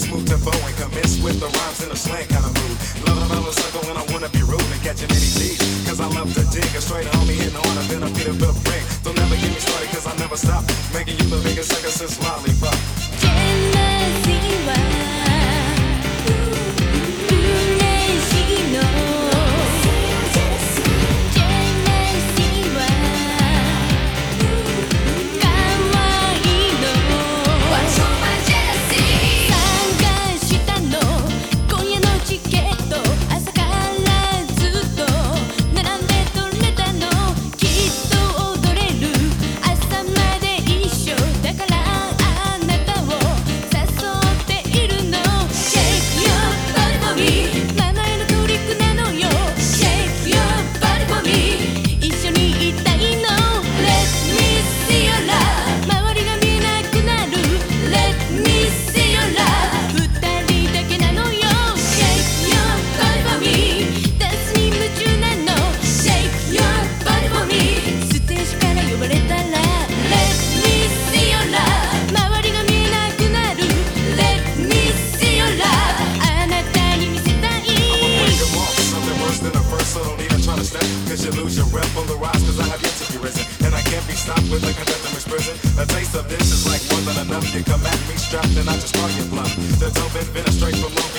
smooth tempo and commence with the rhymes in a slang kind of mood. Love a mellow circle when I wanna be rude and catch any D's. Cause I love to dig a straight homie and harder than a the ring. Don't never get me started cause I never stop making you the biggest sucker since Lollipop. cause you lose your breath on the rise cause I have yet to be risen. And I can't be stopped with a condemnatory's prison. A taste of this is like more than enough. You come at me strapped and I just call you bluff The dope been a straight from